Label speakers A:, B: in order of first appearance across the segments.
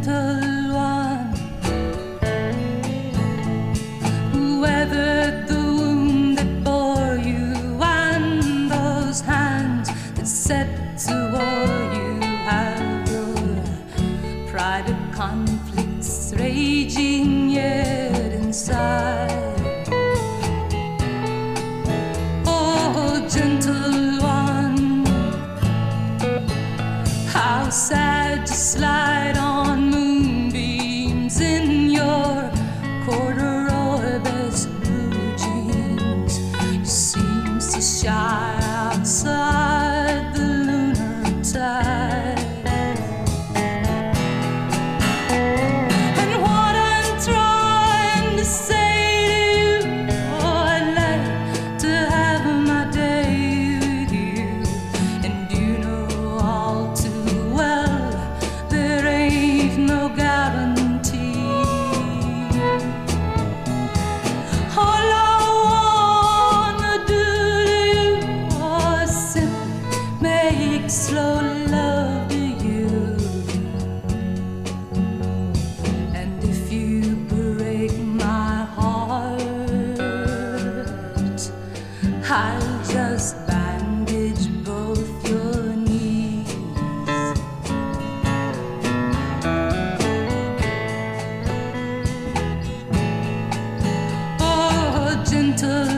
A: 的 gentle.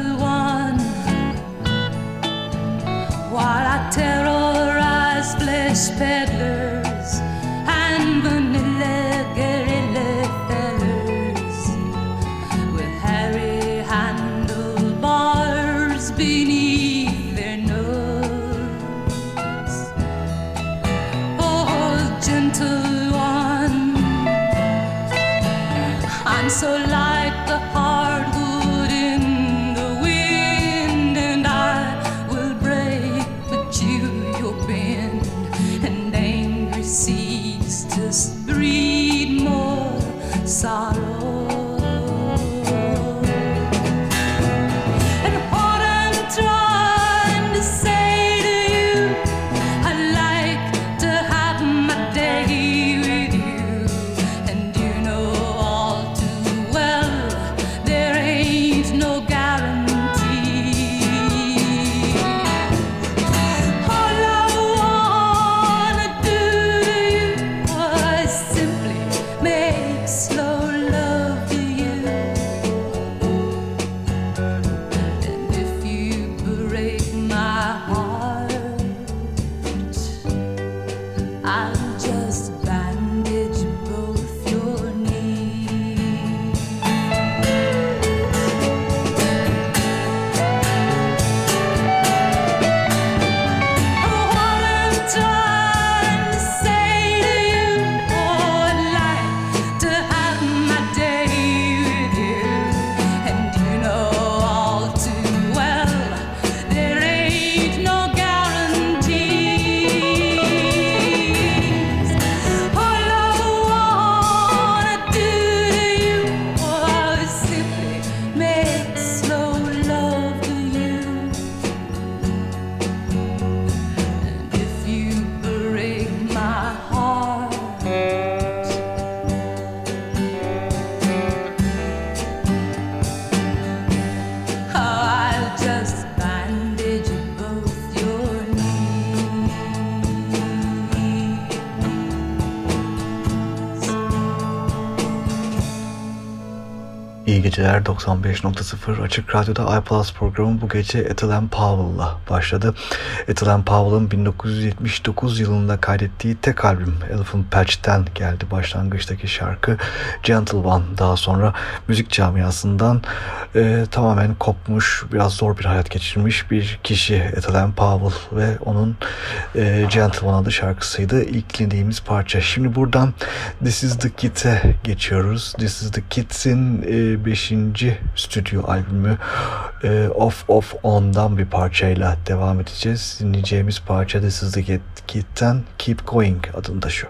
A: Geceler 95.0 Açık Radyo'da iPlus programı bu gece Ethel Powell'la başladı. Ethel Powell'ın 1979 yılında kaydettiği tek albüm Elephant Patch'ten geldi başlangıçtaki şarkı Gentle One. Daha sonra müzik camiasından e, tamamen kopmuş, biraz zor bir hayat geçirmiş bir kişi Ethel Powell ve onun e, Gentle One adlı şarkısıydı. İlk dinlediğimiz parça. Şimdi buradan This Is The Kid'e geçiyoruz. This Is The Kids'in 5. E, stüdyo albümü e, Off Off On'dan bir parçayla devam edeceğiz. Dinleyeceğimiz parça Is The Kid'den Keep Going adında şu.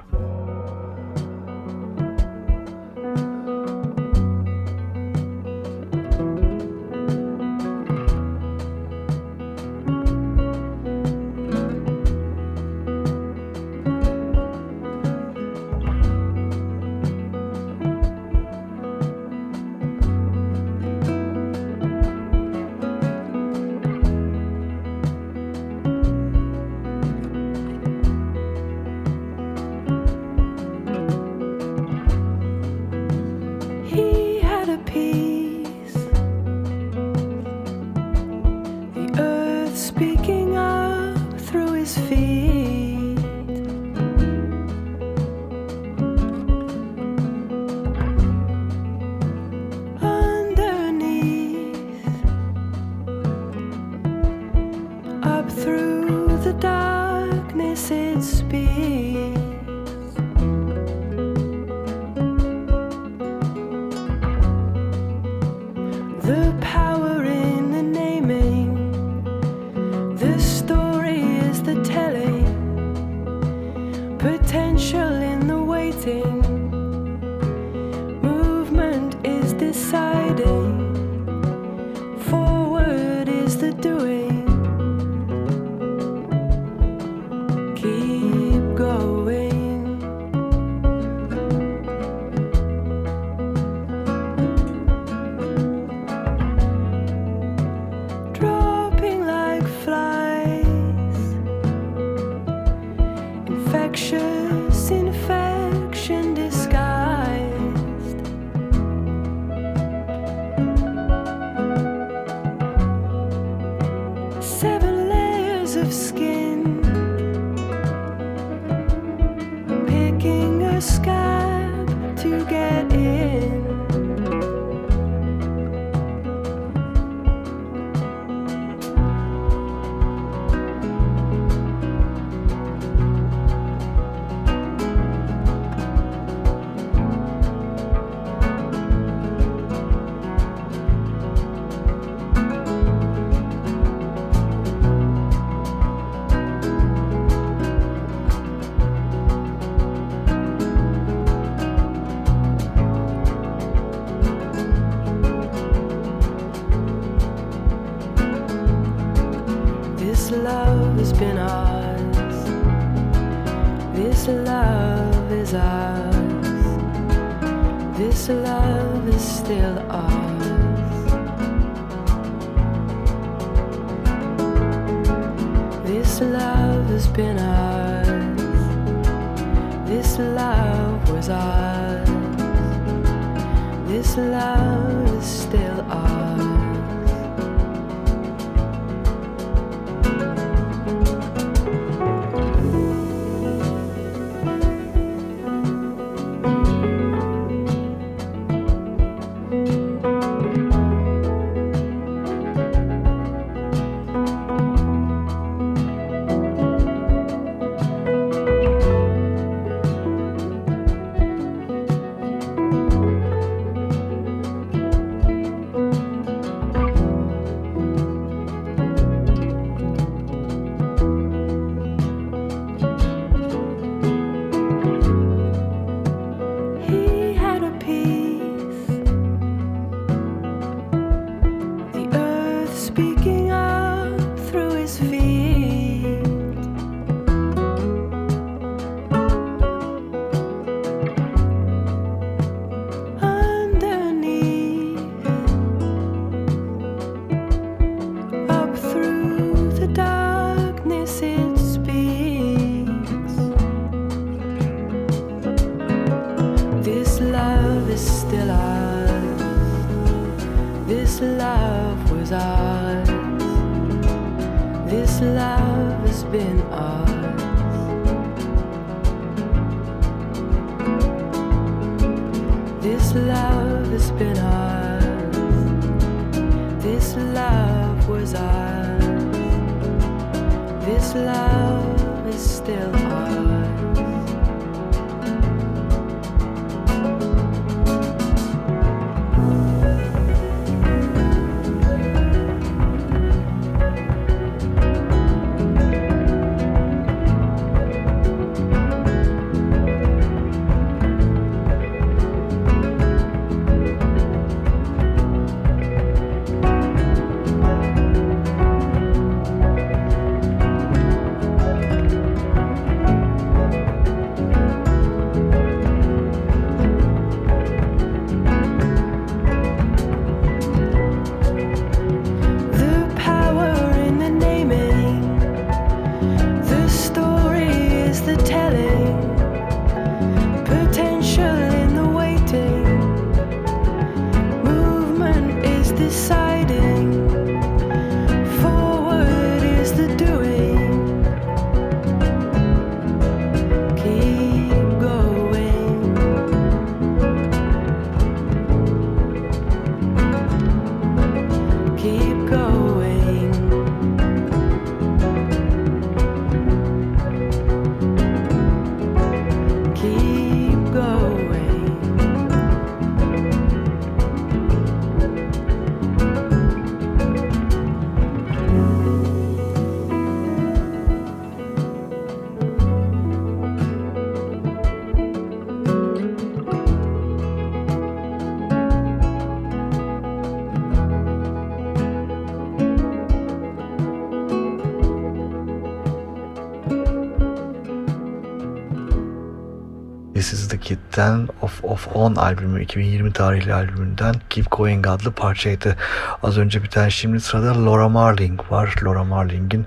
B: Kid'den Of Of On albümü 2020 tarihli albümünden Keep Going adlı parçaydı. Az önce biten şimdi sırada Laura Marling var. Laura Marling'in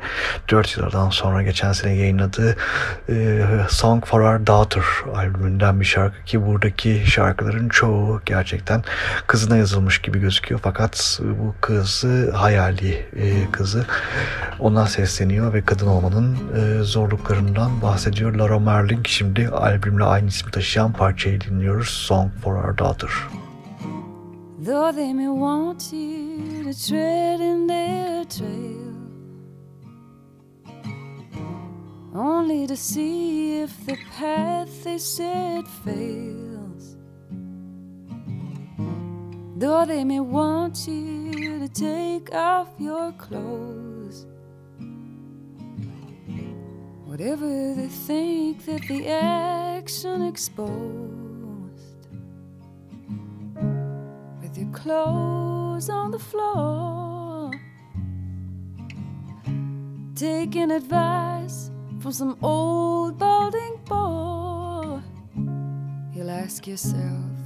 B: 4 yıldan sonra geçen sene yayınladığı e, Song for Our Daughter albümünden bir şarkı ki buradaki şarkıların çoğu gerçekten kızına yazılmış gibi gözüküyor fakat bu kızı hayali e, kızı ona sesleniyor ve kadın olmanın e, zorluklarından bahsediyor. Laura Marling şimdi albümle aynı ismi taşıyan parçayı dinliyoruz. Song for Our Daughter. Though they may want you to tread in their trail. Only to see if the path they set fails. Though they may want you to take off your clothes. Whatever they think that the action exposed, clothes on the floor, taking advice from some old balding boy, you'll ask yourself,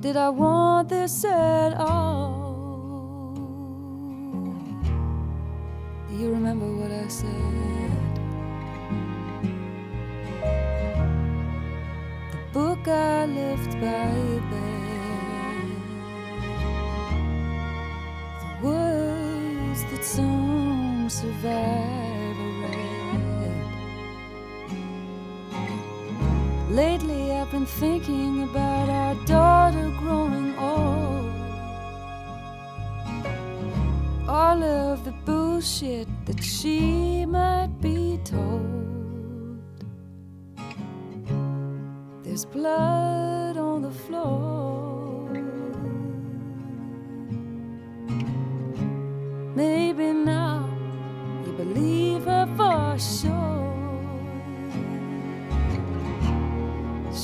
B: Did I want this at all? Do you remember what I said? The book I left by bed. Words that some survivor read. Lately I've been thinking about our daughter growing old. All of the bullshit that she might be told. There's blood on the floor.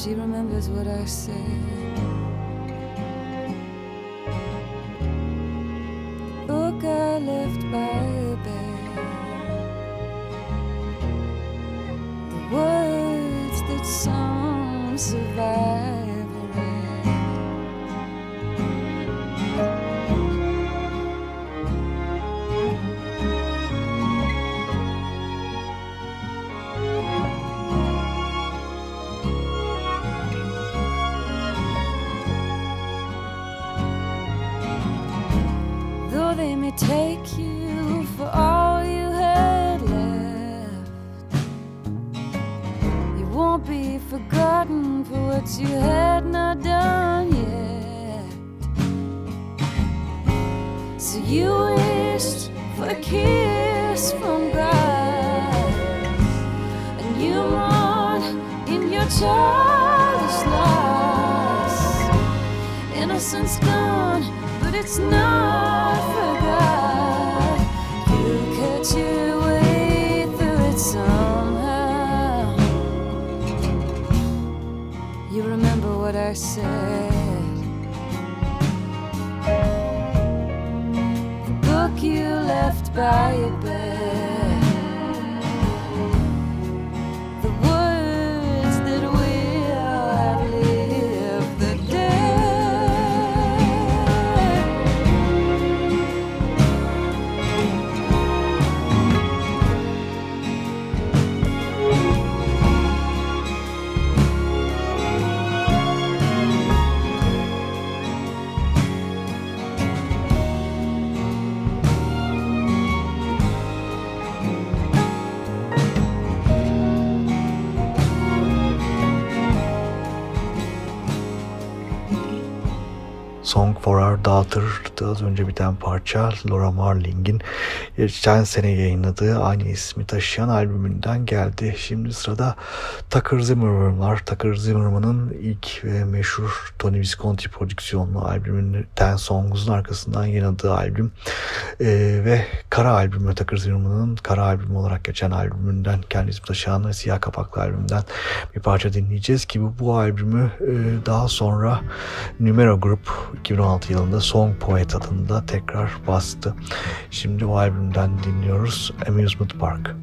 B: She remembers what I said. The book I left by the bed. The words that some survive. Song for Our Daughter'dı az önce biten parça Laura Marling'in geçen sene yayınladığı aynı ismi taşıyan albümünden geldi. Şimdi sırada Tucker Zimmerman var. Tucker Zimmerman'ın ilk ve meşhur Tony Visconti prodüksiyonlu albümünün Ten Songs'un arkasından yayınladığı albüm ee, ve Kara albümü Tucker Zimmerman'ın Kara albümü olarak geçen albümünden kendi ismi taşıyan siyah kapaklı albümden bir parça dinleyeceğiz ki bu, bu albümü e, daha sonra Numero Group 2016 yılında Song Poet adında tekrar bastı. Şimdi o albümden dinliyoruz Amusement Park.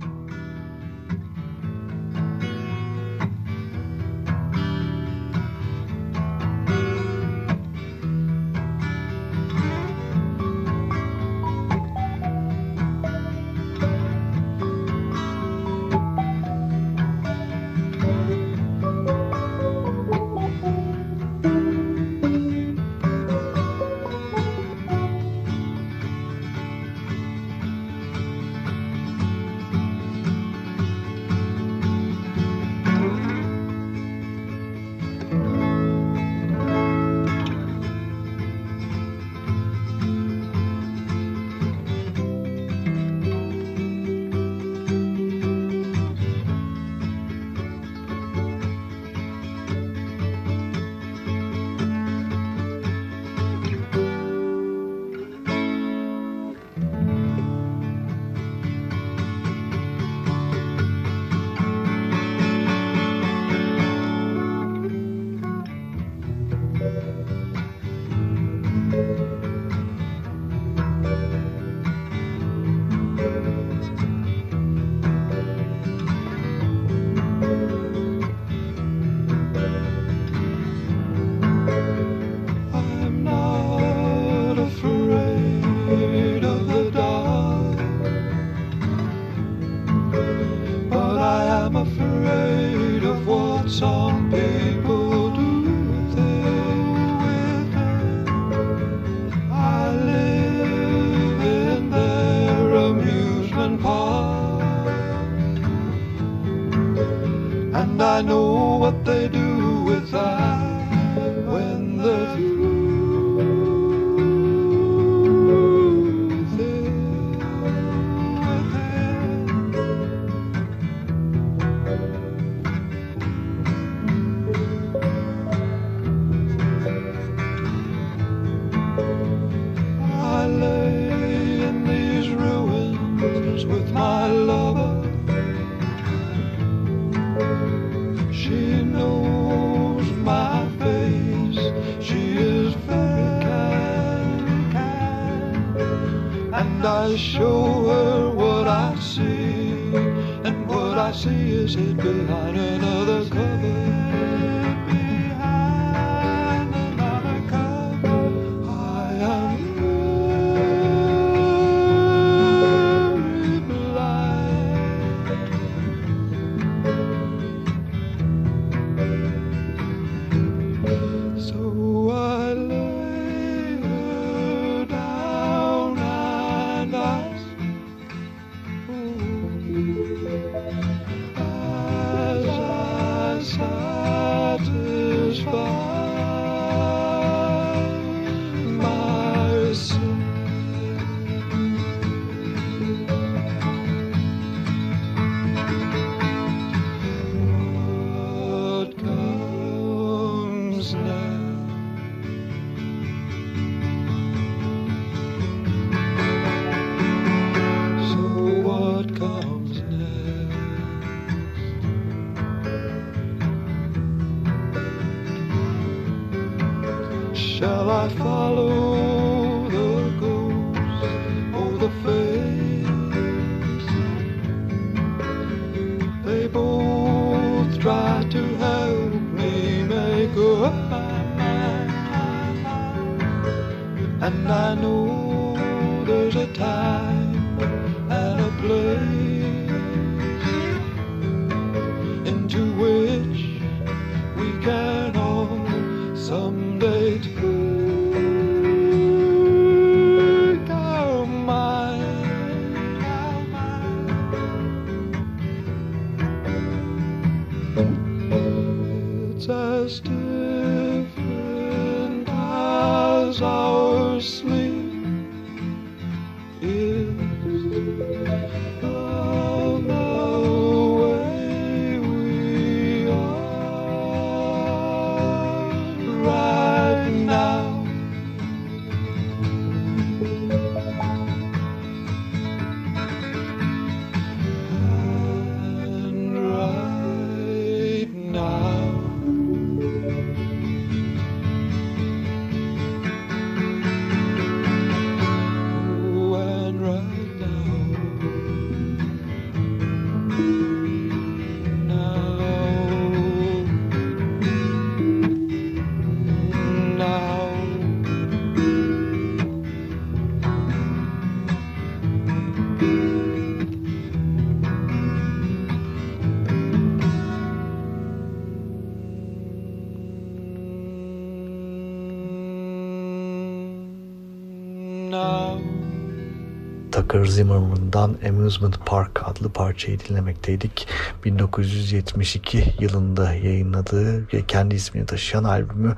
C: Tucker Zimmerman'dan Amusement Park adlı parçayı dinlemekteydik. 1972 yılında yayınladığı ve kendi ismini taşıyan albümü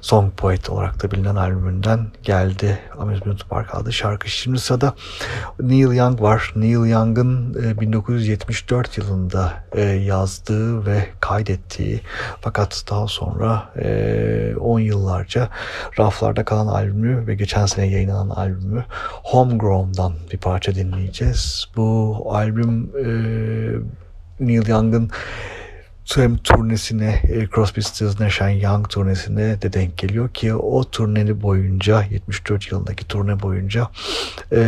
C: Song Poet olarak da bilinen albümünden geldi. Amusement Park adlı şarkı. Şimdi sırada Neil Young var. Neil Young'ın 1974 e, yılında e, yazdığı ve kaydettiği fakat daha sonra 10 e, yıllarca raflarda kalan albümü ve geçen sene yayınlanan albümü Homegrown'dan bir parça dinleyeceğiz. Bu albüm Neil Young'ın hem turnesine, e, Crosby, Stills, Nash Young turnesine de denk geliyor ki o turneni boyunca 74 yılındaki turne boyunca e,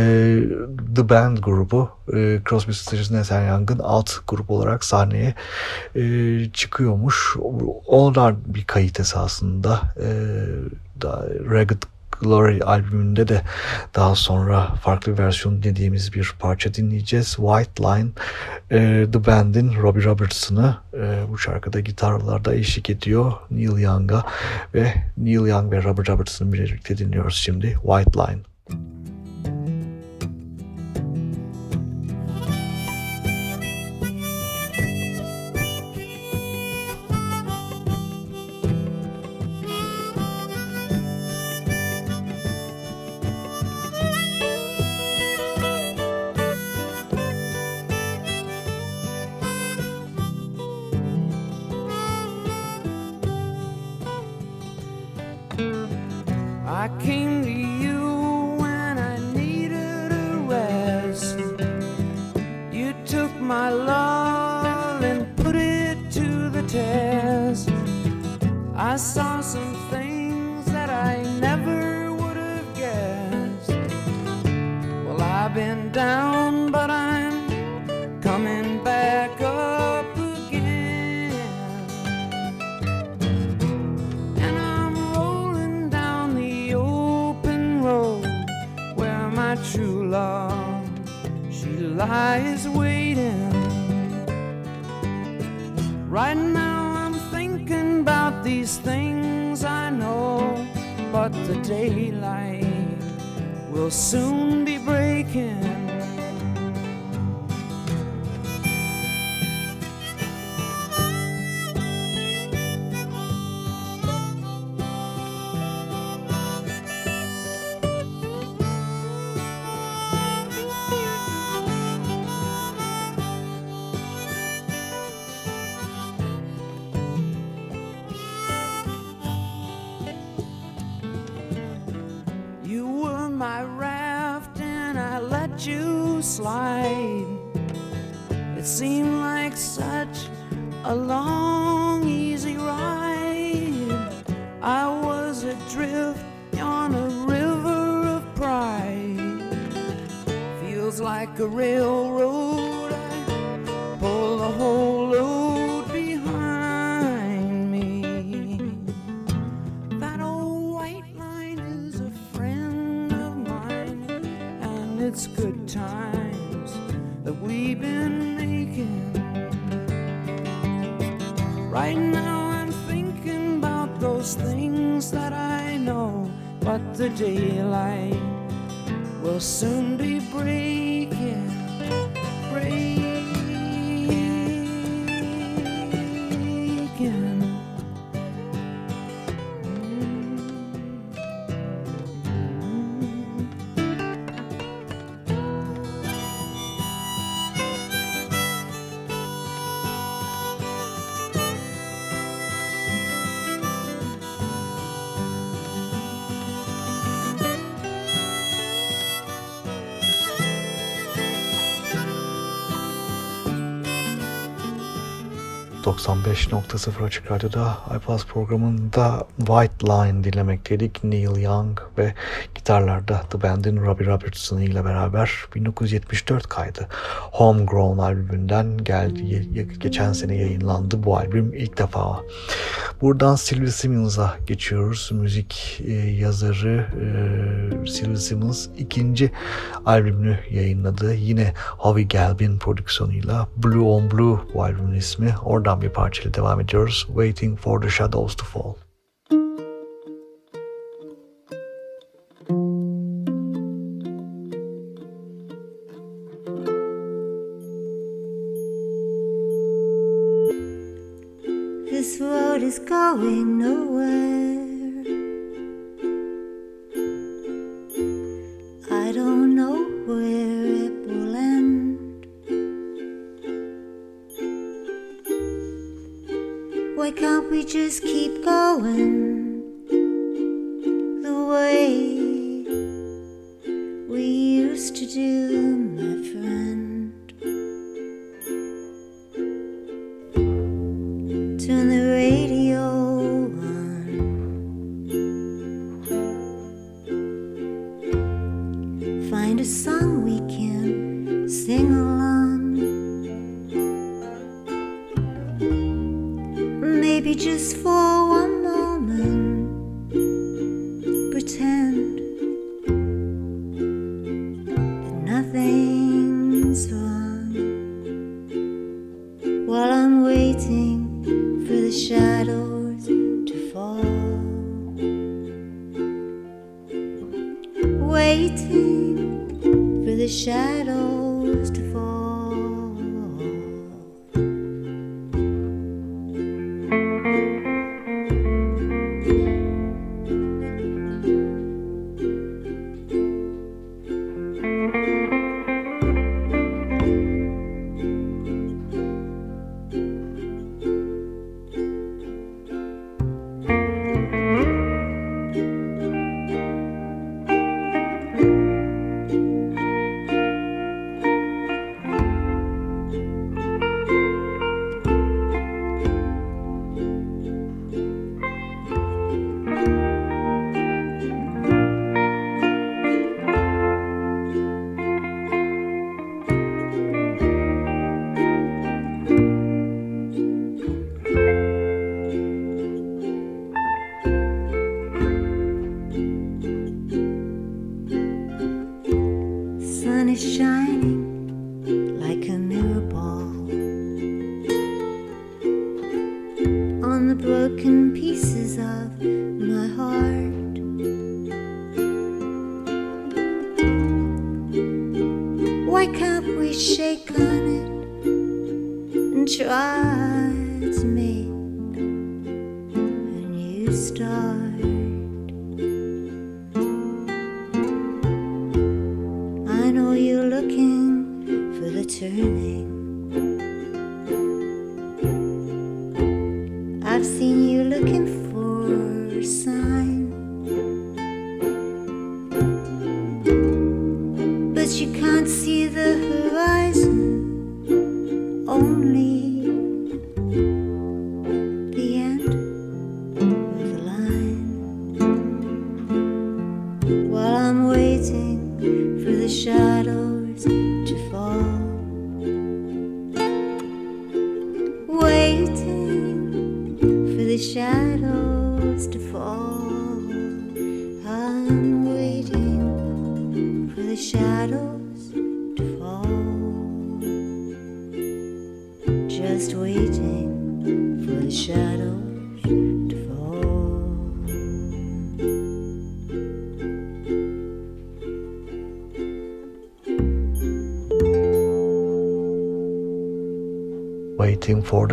C: The Band grubu e, Crosby, Stills, Nash Young'ın alt grup olarak sahneye e, çıkıyormuş. Onlar bir kayıt esasında e, Ragged Glory albümünde de daha sonra farklı versiyon dediğimiz bir parça dinleyeceğiz. White Line e, The Band'in Robbie Robertson'ı e, bu şarkıda gitarlarda eşlik ediyor Neil Young'a ve Neil Young ve Robbie Robertson'ı birlikte dinliyoruz şimdi White Line.
D: I've
C: ...95.0 Açık Radyo'da iPlus programında White Line dinlemekteydik. Neil Young ve gitarlarda The Band'in Robbie Robertson ile beraber 1974 kaydı. Homegrown albümünden geldi. Geçen sene yayınlandı bu albüm ilk defa. Buradan Sylvie Simmons'a geçiyoruz. Müzik e, yazarı e, Sylvie Simmons ikinci albümünü yayınladı. Yine Howie Galvin prodüksiyonuyla Blue on Blue bu albümün ismi. Oradan bir parçayla devam ediyoruz. Waiting for the Shadows to Fall.
E: This road is going nowhere. Waiting for the shadows to fall. Waiting for the shadows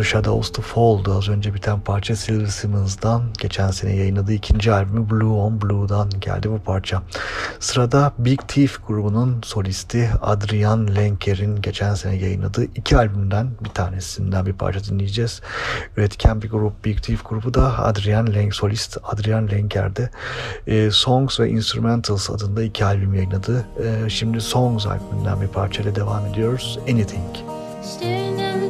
E: The Shadows to
C: Fall'du az önce biten parça Silver Simmons'dan geçen sene yayınladığı ikinci albümü Blue on Blue'dan geldi bu parça. Sırada Big Thief grubunun solisti Adrian Lenker'in geçen sene yayınladığı iki albümden bir tanesinden bir parça dinleyeceğiz. Üretken bir grup Big Thief grubu da Adrian Lenk solist Adrian Lenker'de e, Songs ve Instrumentals adında iki albüm yayınladı. E, şimdi Songs albümünden bir parçayla devam ediyoruz. Anything.
F: Staring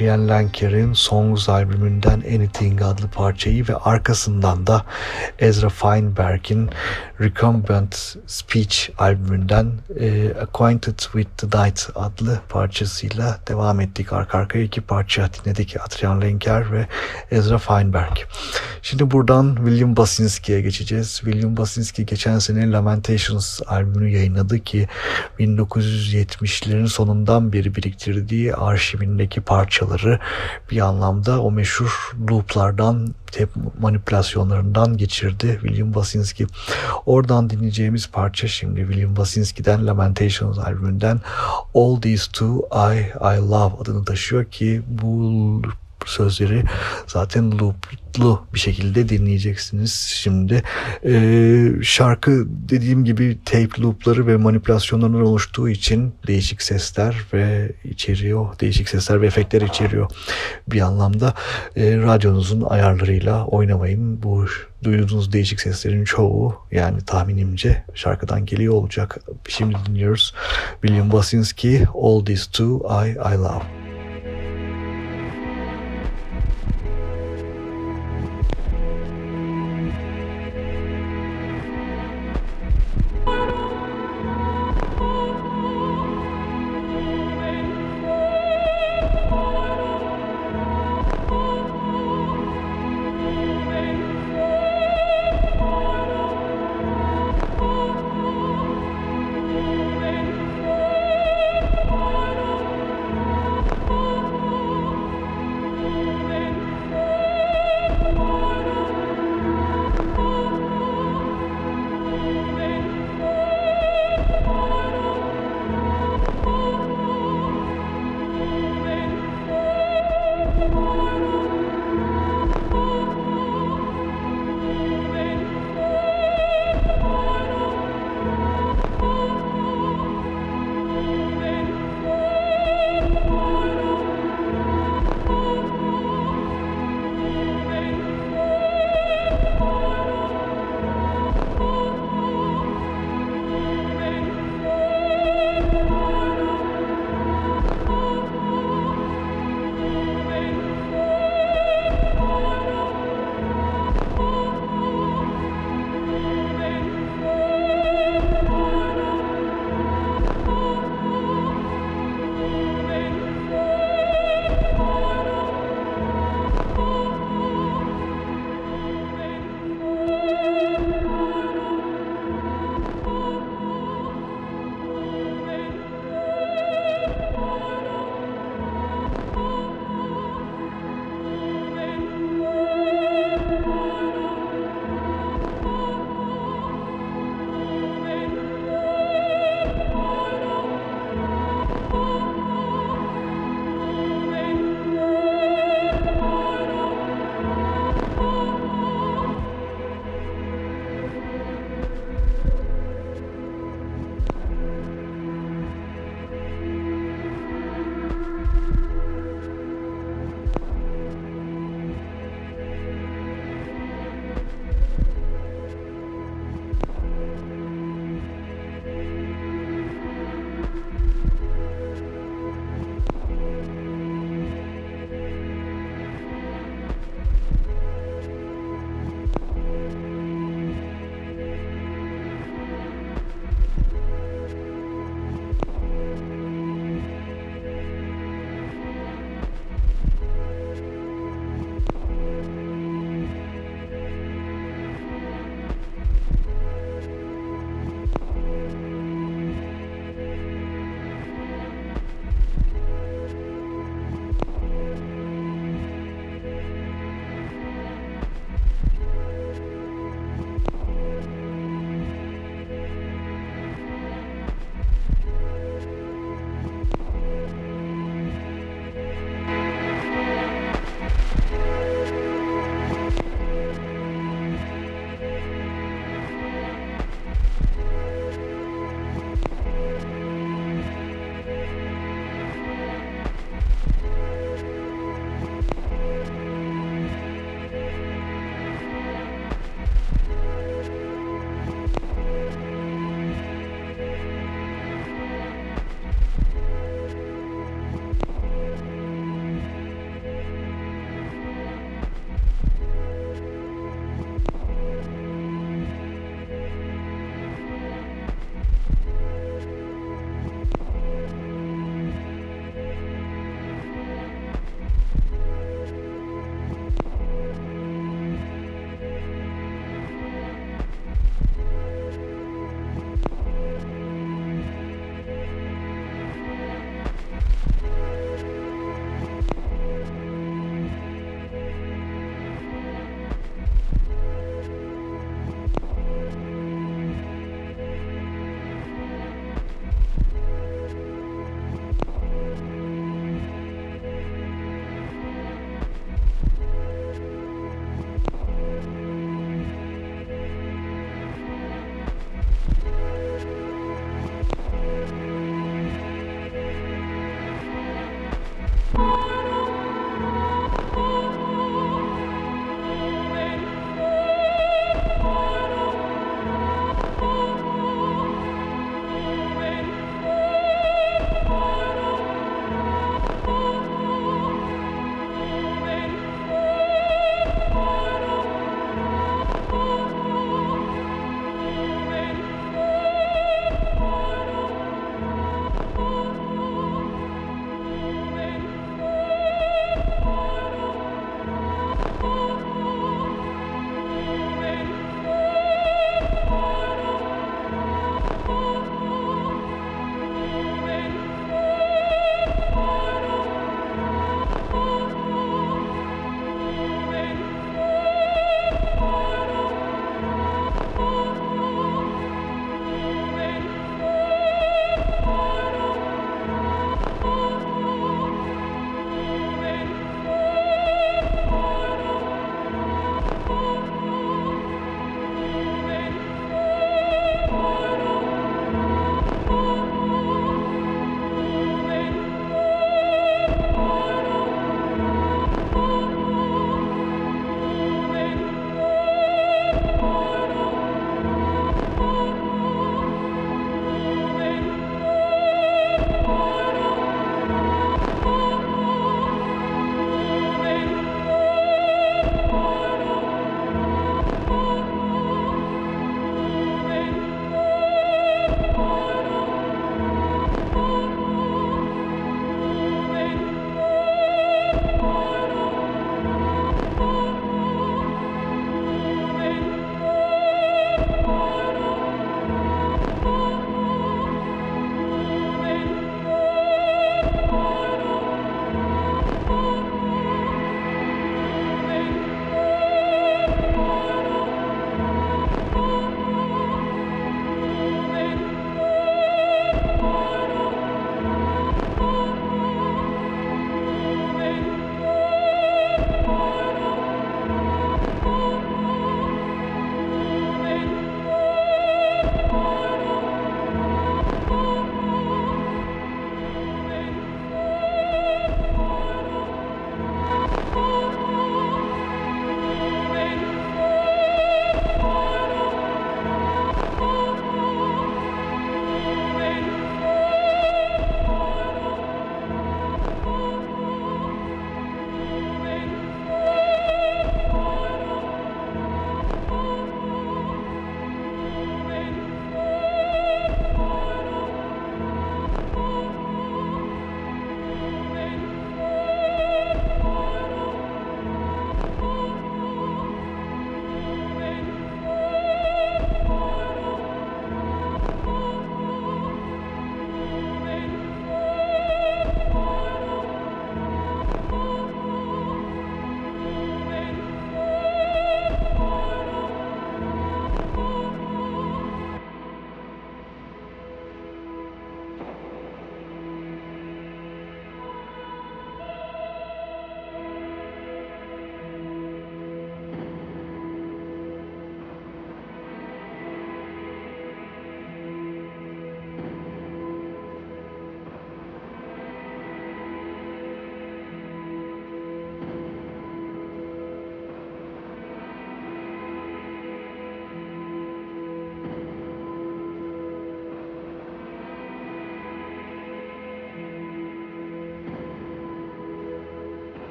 C: Adrian Lenker'in Songs albümünden Anything adlı parçayı ve arkasından da Ezra Feinberg'in Recumbent Speech albümünden e, Acquainted with the Night adlı parçasıyla devam ettik. Arka arkaya iki parça dinledik. Adrian Lenker ve Ezra Feinberg. Şimdi buradan William Basinski'ye geçeceğiz. William Basinski geçen sene Lamentations albümünü yayınladı ki 1970'lerin sonundan beri biriktirdiği arşivindeki parçaları bir anlamda o meşhur looplardan tep manipülasyonlarından geçirdi William Basinski. Oradan dinleyeceğimiz parça şimdi William Basinski'den Lamentations albümünden All These Two I, I Love adını taşıyor ki bu sözleri zaten looplu bir şekilde dinleyeceksiniz şimdi. Ee, şarkı dediğim gibi tape loopları ve manipülasyonlarından oluştuğu için değişik sesler ve içeriyor. Değişik sesler ve efektler içeriyor. Bir anlamda e, radyonuzun ayarlarıyla oynamayın. Bu duyduğunuz değişik seslerin çoğu yani tahminimce şarkıdan geliyor olacak. Şimdi dinliyoruz. William Basinski All These Two I, I Love.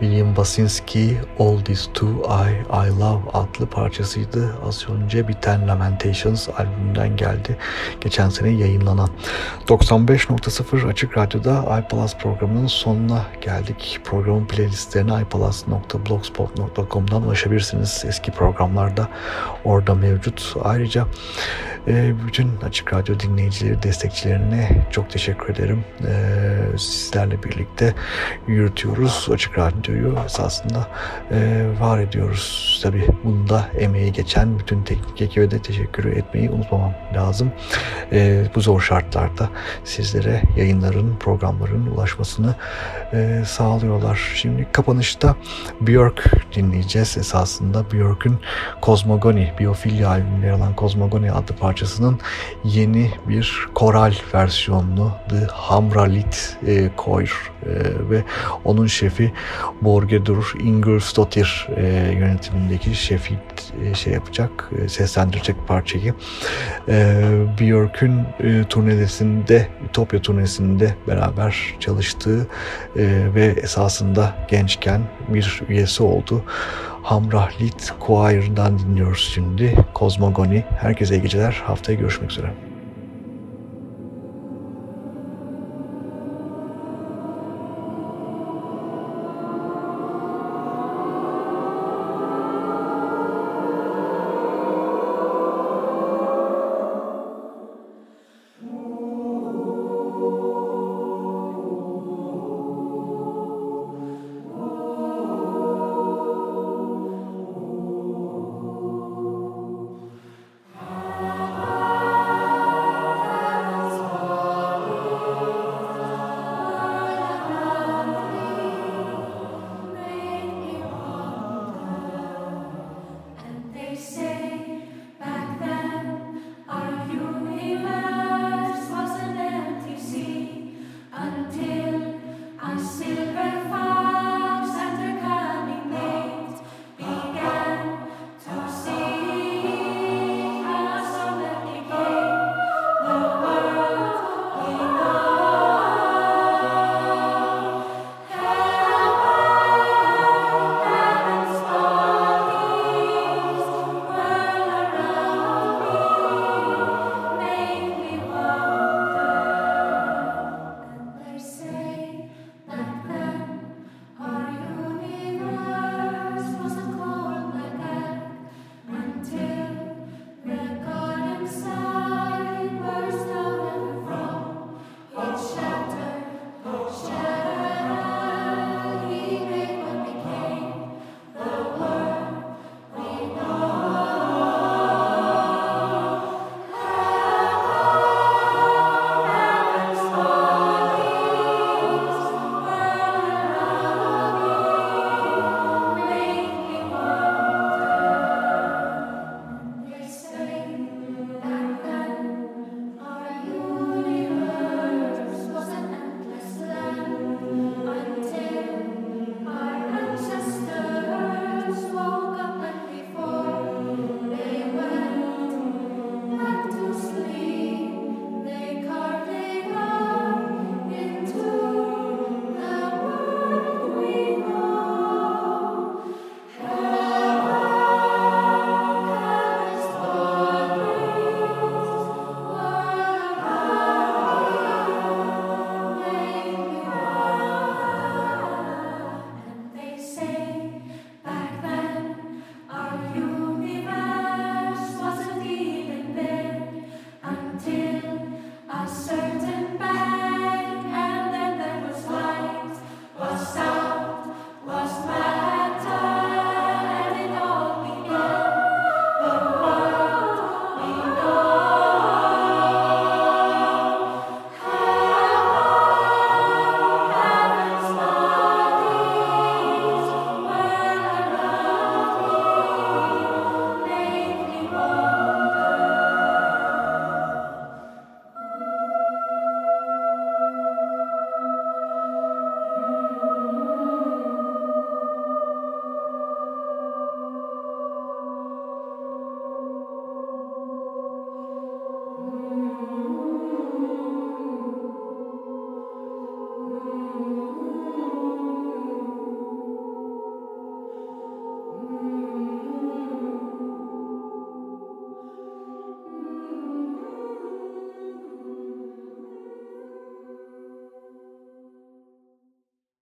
C: William Basinski All This Too I, I Love adlı parçasıydı. Az önce biten Lamentations albümünden geldi. Geçen sene yayınlanan. 95.0 Açık Radyo'da iPalaz programının sonuna geldik. Programın playlistlerine iPalaz.blogspot.com'dan ulaşabilirsiniz. Eski programlarda orada mevcut. Ayrıca e, bütün Açık Radyo dinleyicileri, destekçilerine çok teşekkür ederim. E, sizlerle birlikte yürütüyoruz Açık Radyo'yu esasında e, var ediyoruz. Tabi bunda emeği geçen bütün teknik ekibe de teşekkür etmeyi unutmamam lazım. Bu zor şartlarda sizlere yayınların, programların ulaşmasını sağlıyorlar. Şimdi kapanışta Björk dinleyeceğiz esasında. Björk'ün Kozmogoni, Biofilya albümünde alan Kozmogoni adlı parça parçasının yeni bir koral versiyonunu The Hamralit e, Koir e, ve onun şefi Borgedur Ingolsdottir e, yönetimindeki şefi e, şey yapacak, e, seslendirecek parçayı. E, Björk'ün e, turnesinde, Ütopya turnesinde beraber çalıştığı e, ve esasında gençken bir üyesi oldu. Hamrahlit Choir'dan dinliyoruz şimdi. Kozmogoni. Herkese iyi geceler. Haftaya görüşmek üzere.